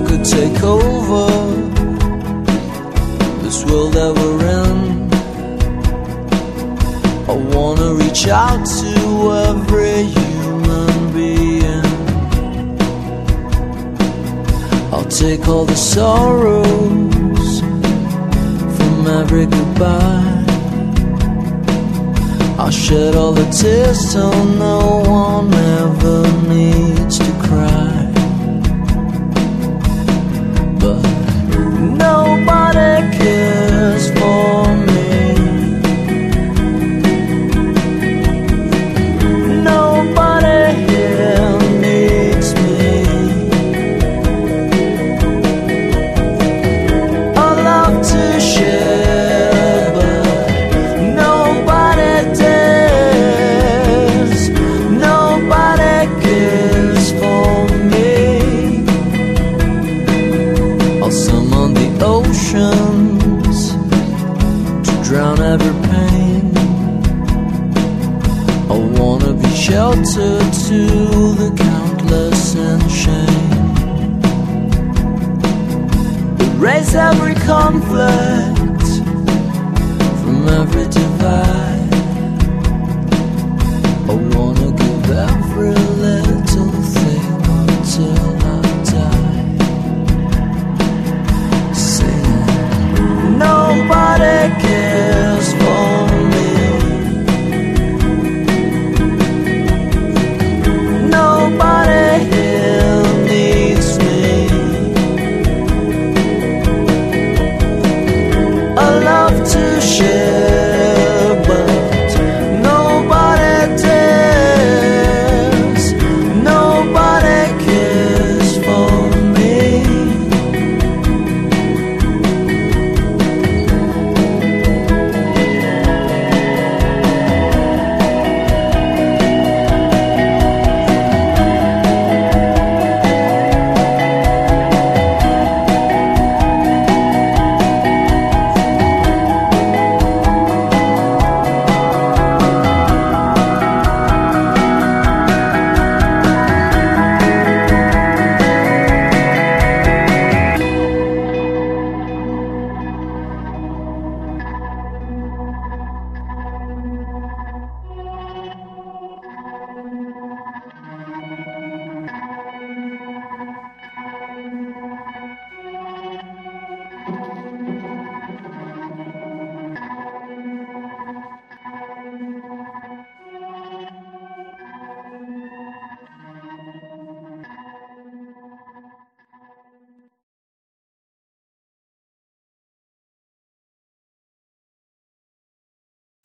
could take over this world that we're in. I wanna reach out to every human being. I'll take all the sorrows from every goodbye. I'll shed all the tears so no one ever needs to sheltered to the countless and shame. Erase every conflict.